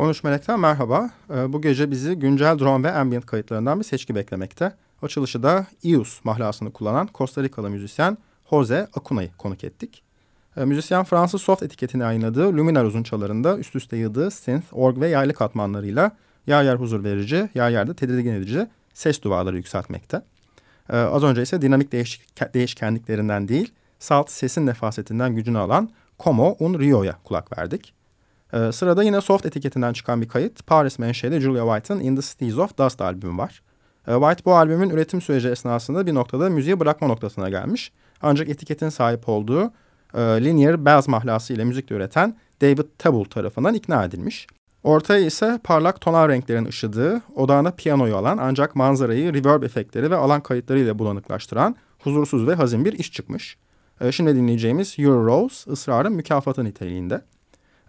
13 Melek'ten merhaba. Ee, bu gece bizi güncel drone ve ambient kayıtlarından bir seçki beklemekte. Açılışı da Ius mahlasını kullanan Costa Rikalı müzisyen Jose Acuna'yı konuk ettik. Ee, müzisyen Fransız soft etiketini yayınladığı Luminar uzunçalarında üst üste yığdığı synth, org ve yaylı katmanlarıyla yer yer huzur verici, yer yerde tedirgin edici ses duvarları yükseltmekte. Ee, az önce ise dinamik değiş değişkenliklerinden değil, salt sesin nefasetinden gücünü alan Como un Rio'ya kulak verdik. Ee, sırada yine soft etiketinden çıkan bir kayıt. Paris menşeli Julia White'ın In the Cities of Dust albümü var. Ee, White bu albümün üretim süreci esnasında bir noktada müziği bırakma noktasına gelmiş. Ancak etiketin sahip olduğu e, Linear Bells mahlası ile müzik üreten David Tabul tarafından ikna edilmiş. Ortaya ise parlak tonal renklerin ışıdığı, odağına piyanoyu alan ancak manzarayı reverb efektleri ve alan kayıtları ile bulanıklaştıran huzursuz ve hazin bir iş çıkmış. Ee, şimdi dinleyeceğimiz Euro Rose ısrarın mükafatı niteliğinde.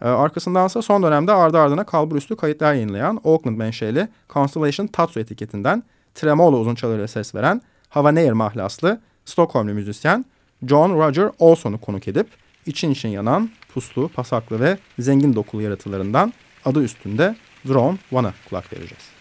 Ee, arkasındansa son dönemde ardı ardına kalbur üstü kayıtlar yayınlayan Oakland menşeli Constellation Tatsu etiketinden tremolo uzunçalarıyla ses veren Havaneer mahlaslı Stockholmlu müzisyen John Roger Olson'u konuk edip için için yanan puslu, pasaklı ve zengin dokulu yaratılarından adı üstünde Drone One'a kulak vereceğiz.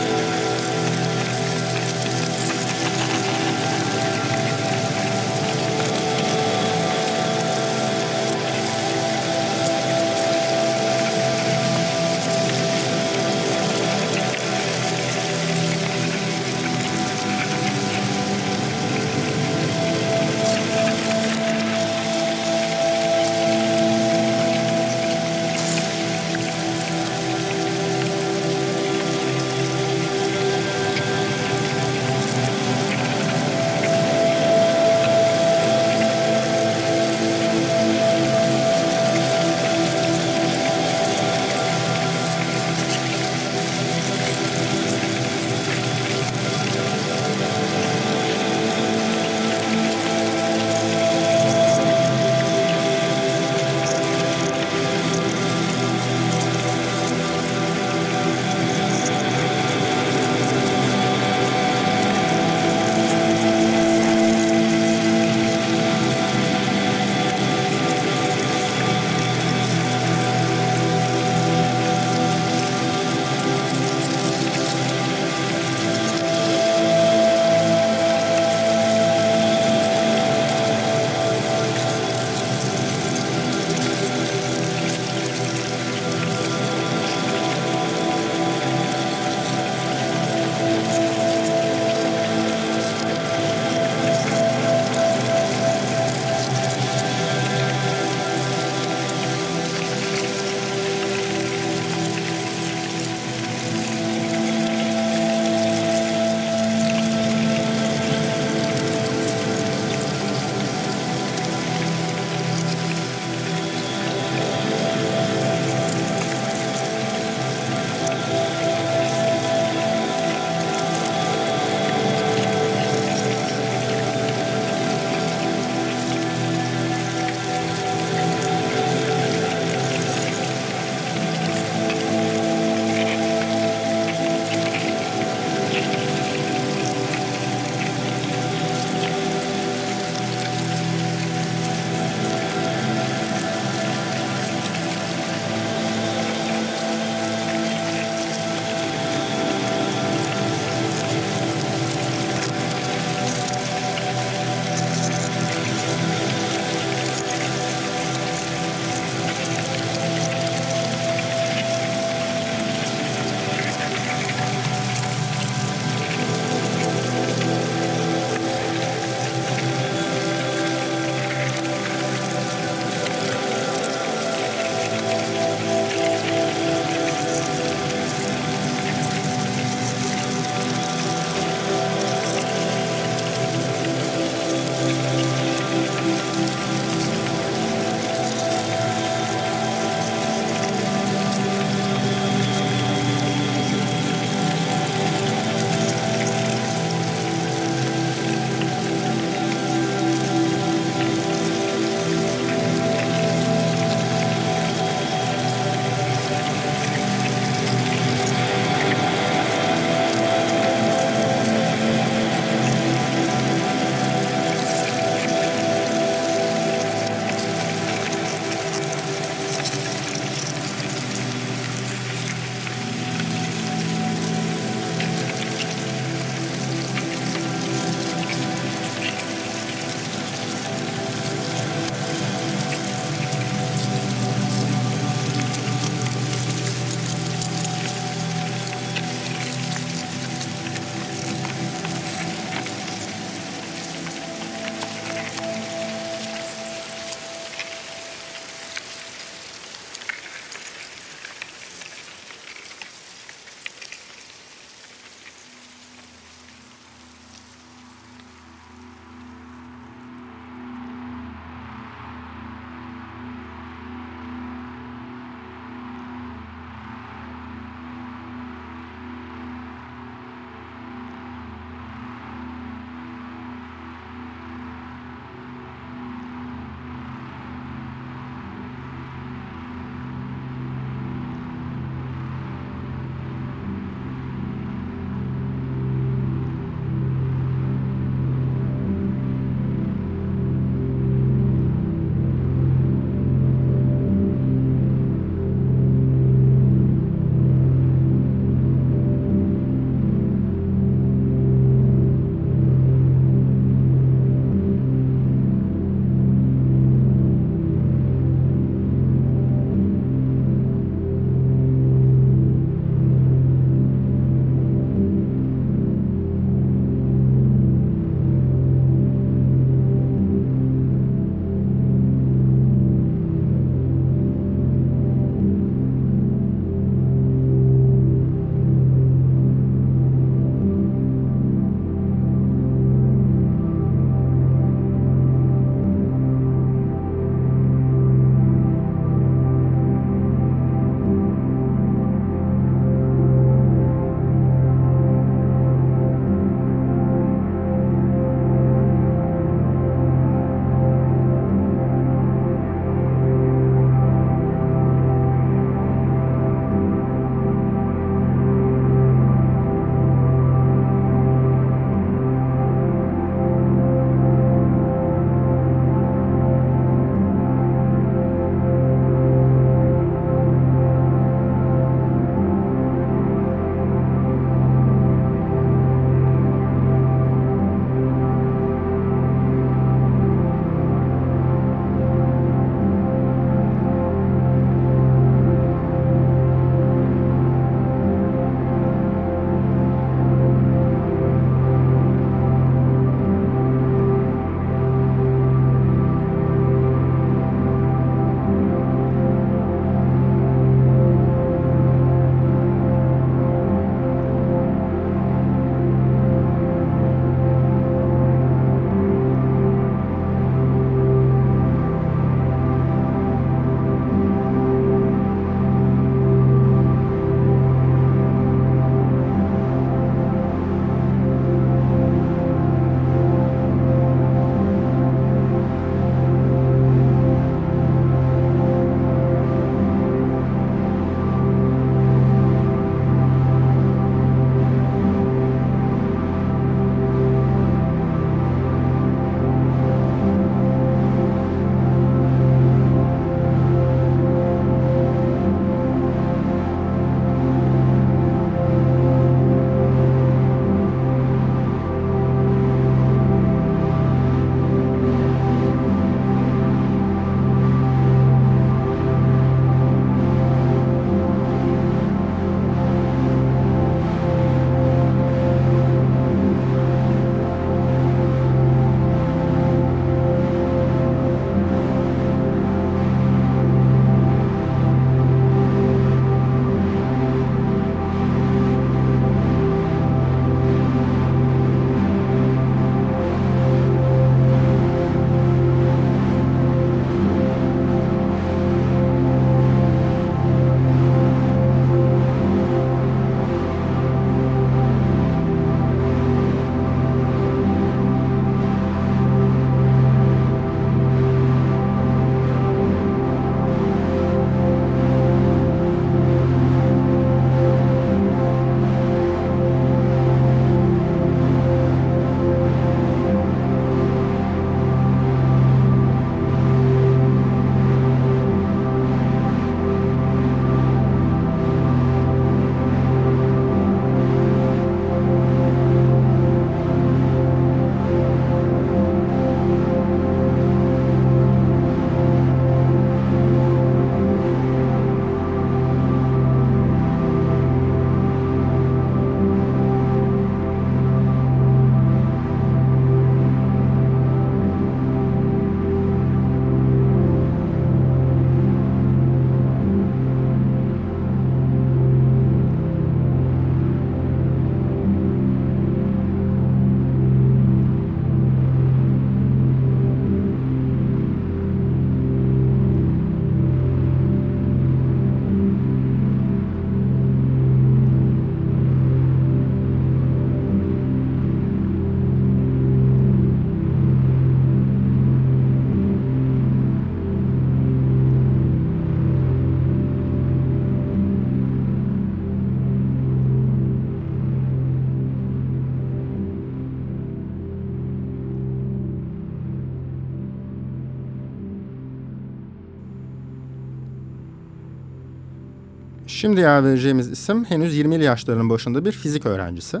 Şimdi yer vereceğimiz isim henüz 20'li yaşlarının başında bir fizik öğrencisi.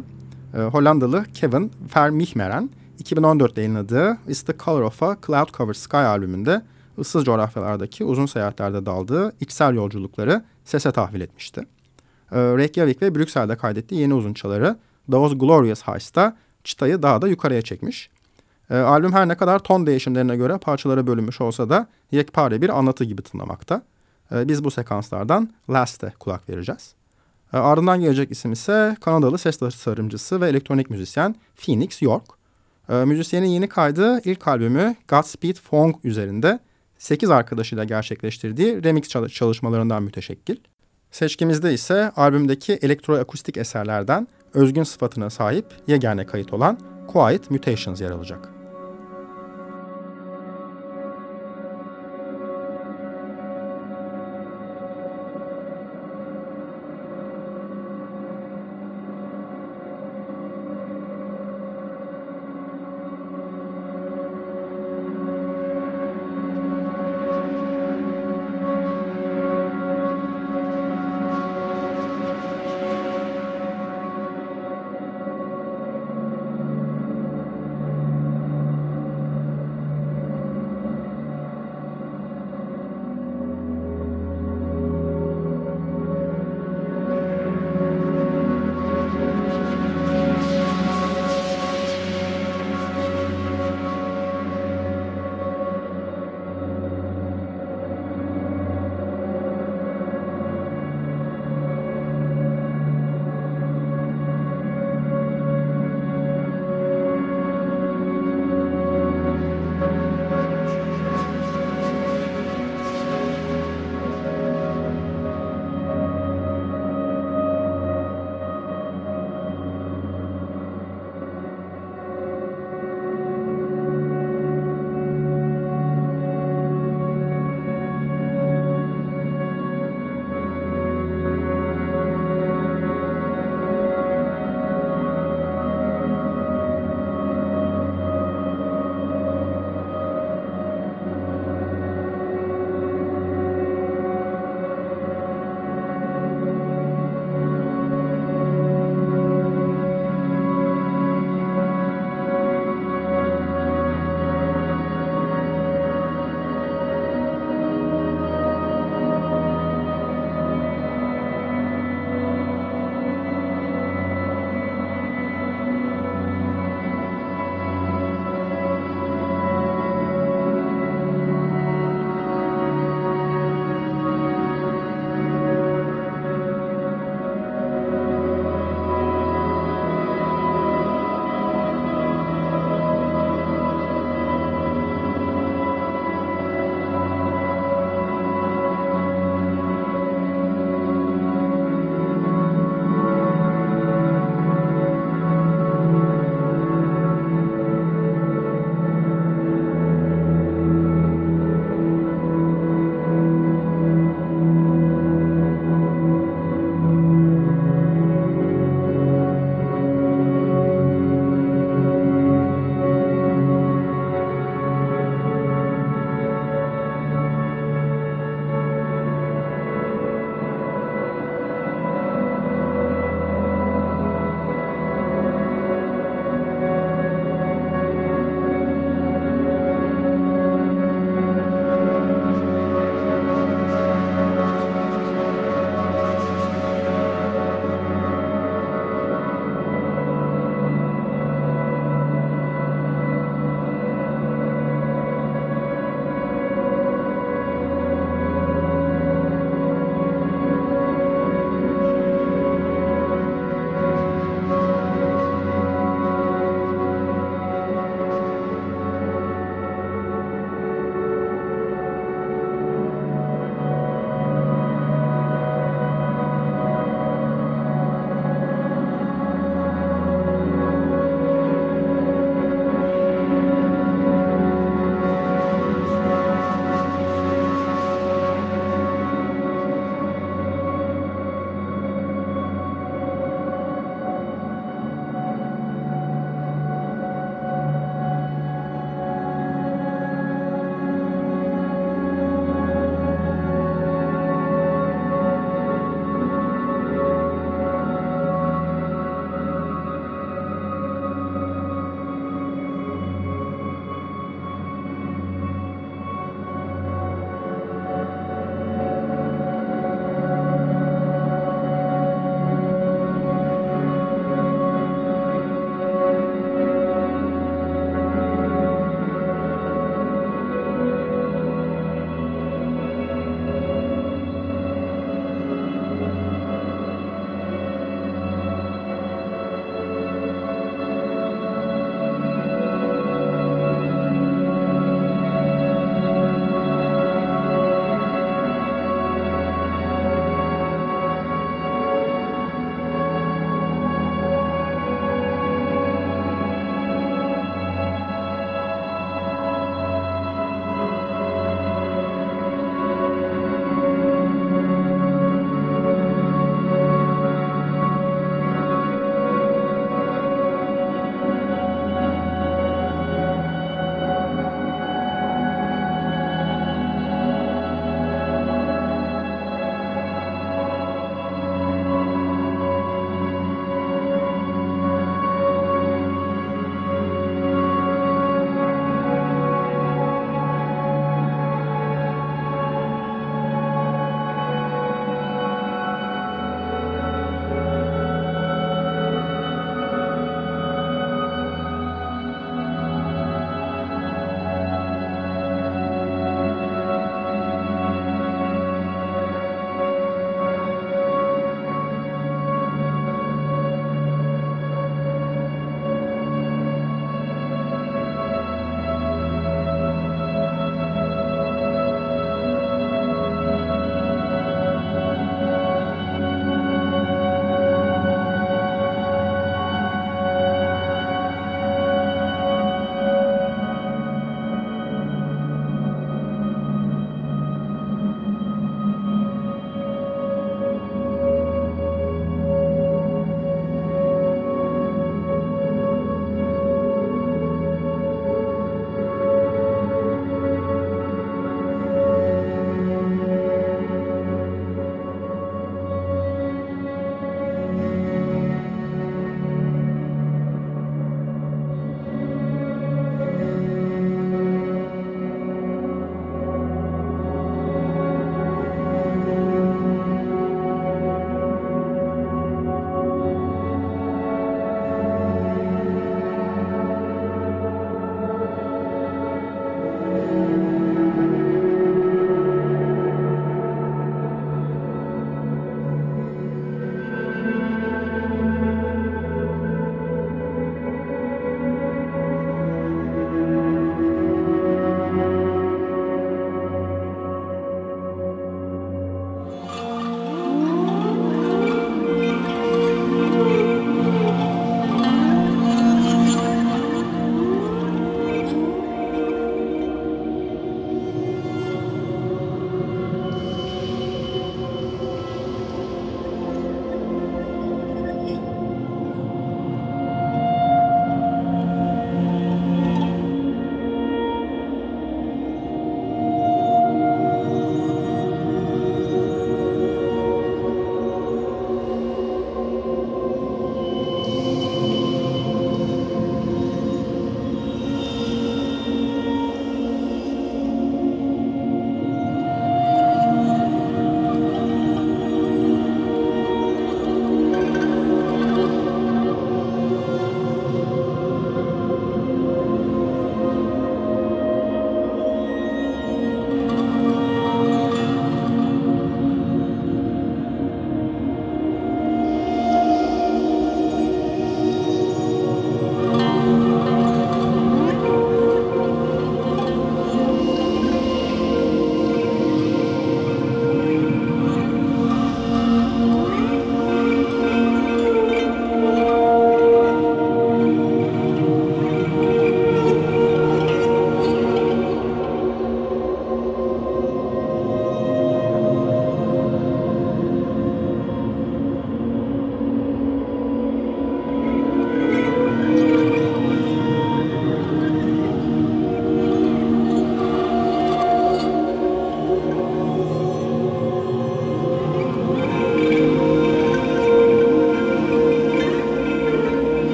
Ee, Hollandalı Kevin Vermeijmeren 2014'te yayınladığı Is the Color of a Cloud Covered Sky albümünde ıssız coğrafyalardaki uzun seyahatlerde daldığı içsel yolculukları sese tahvil etmişti. Ee, Reykjavik ve Brüksel'de kaydettiği yeni uzunçaları Those Glorious Heights'ta çıtayı daha da yukarıya çekmiş. Ee, albüm her ne kadar ton değişimlerine göre parçalara bölünmüş olsa da yekpare bir anlatı gibi tınlamakta. Ee, biz bu sekanslardan Last'e kulak vereceğiz. Ee, ardından gelecek isim ise Kanadalı ses tasarımcısı ve elektronik müzisyen Phoenix York. Ee, müzisyenin yeni kaydı ilk albümü Godspeed Fong üzerinde 8 arkadaşıyla gerçekleştirdiği remix çalışmalarından müteşekkil. Seçkimizde ise albümdeki elektroakustik eserlerden özgün sıfatına sahip yegane kayıt olan Quiet Mutations yer alacak.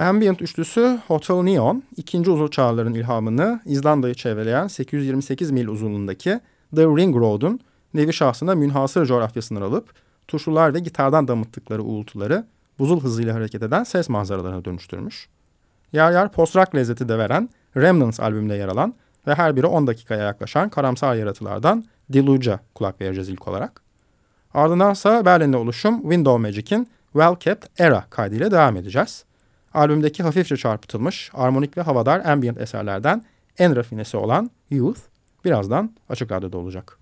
Ambient üçlüsü Hotel Neon, ikinci uzun çağların ilhamını İzlanda'yı çevreleyen 828 mil uzunluğundaki The Ring Road'un nevi şahsına münhasır coğrafyasını alıp tuşlular ve gitardan damıttıkları uğultuları buzul hızıyla hareket eden ses manzaralarına dönüştürmüş. Yer yer post-rock lezzeti de veren Remnants albümünde yer alan ve her biri 10 dakikaya yaklaşan karamsar yaratılardan Deluge'a kulak vereceğiz ilk olarak. Ardındansa Berlin'de oluşum Window Magic'in Well Kept Era kaydıyla devam edeceğiz. Albümdeki hafifçe çarpıtılmış, armonik ve havadar ambient eserlerden en rafinesi olan Youth birazdan Açık Radyo'da olacak.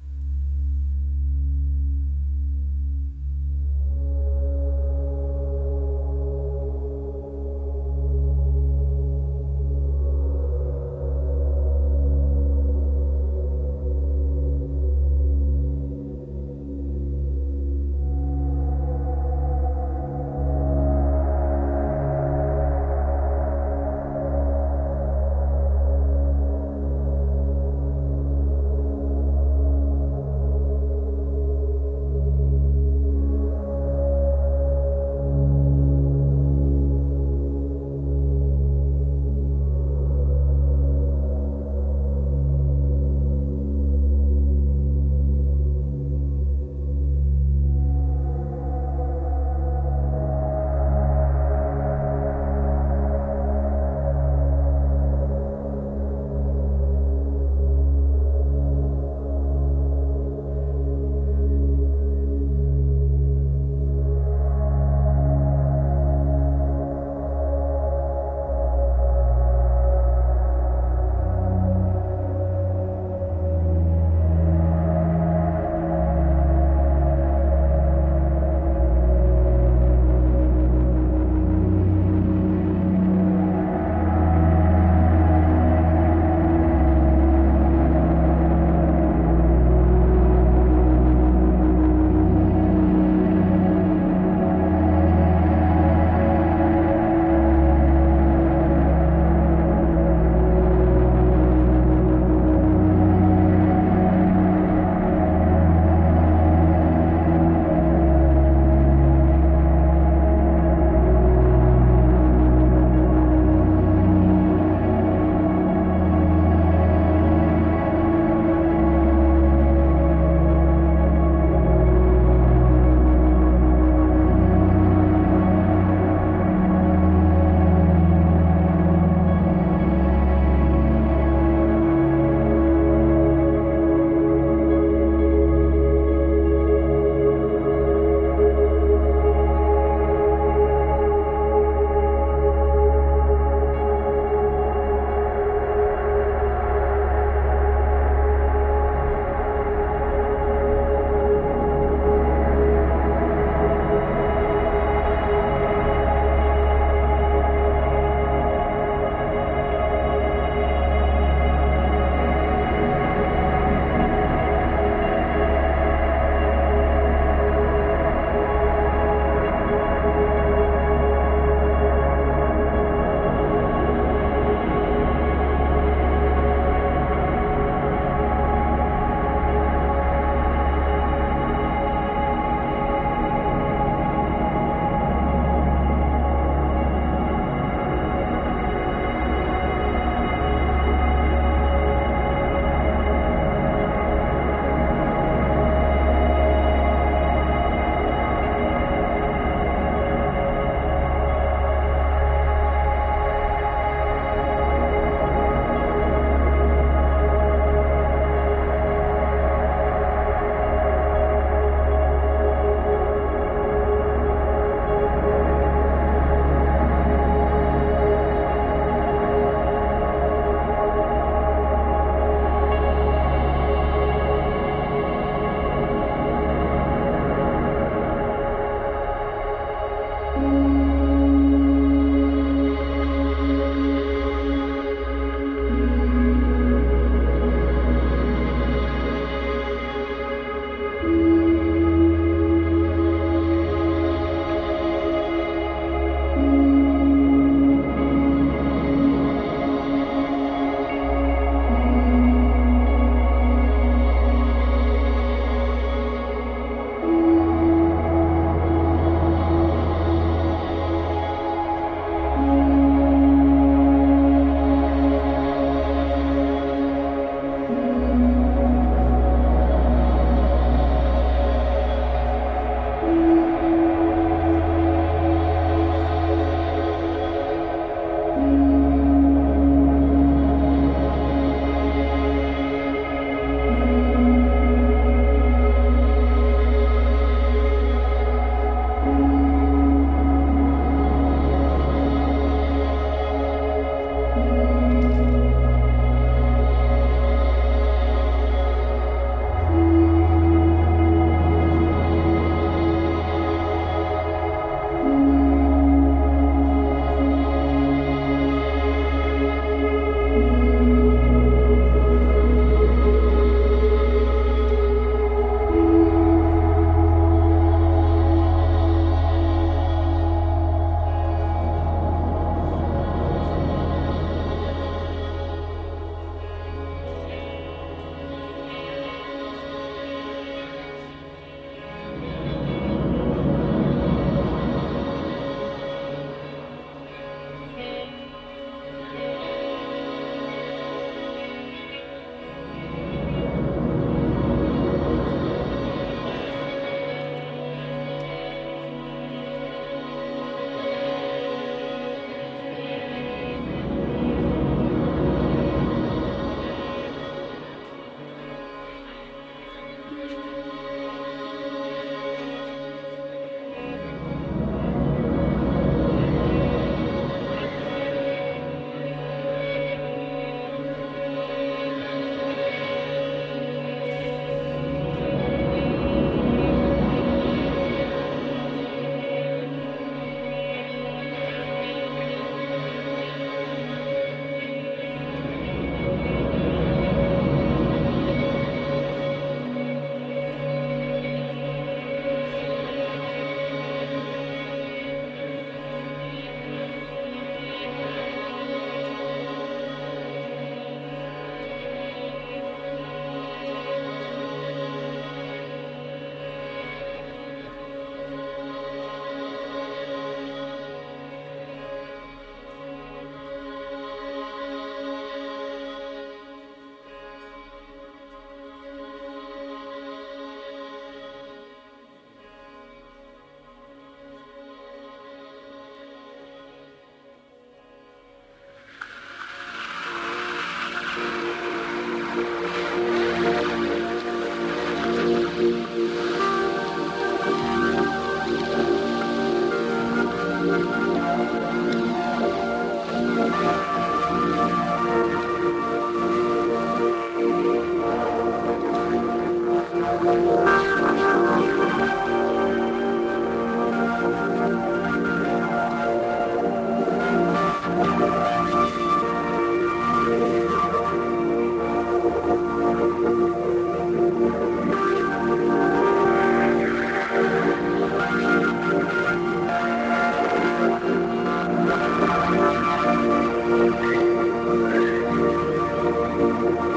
Thank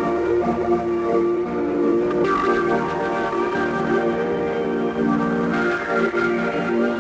you.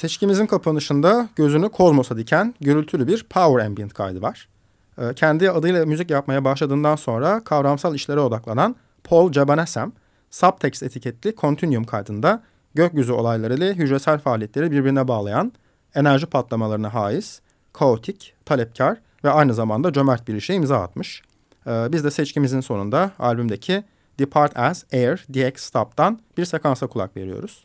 Seçkimizin kapanışında gözünü kozmosa diken gürültülü bir power ambient kaydı var. Ee, kendi adıyla müzik yapmaya başladığından sonra kavramsal işlere odaklanan Paul Cabanesem, subtext etiketli Continuum kaydında gökyüzü olaylarıyla hücresel faaliyetleri birbirine bağlayan, enerji patlamalarına haiz, kaotik, talepkar ve aynı zamanda cömert bir işe imza atmış. Ee, biz de seçkimizin sonunda albümdeki Depart As Air DX Stop'tan bir sekansa kulak veriyoruz.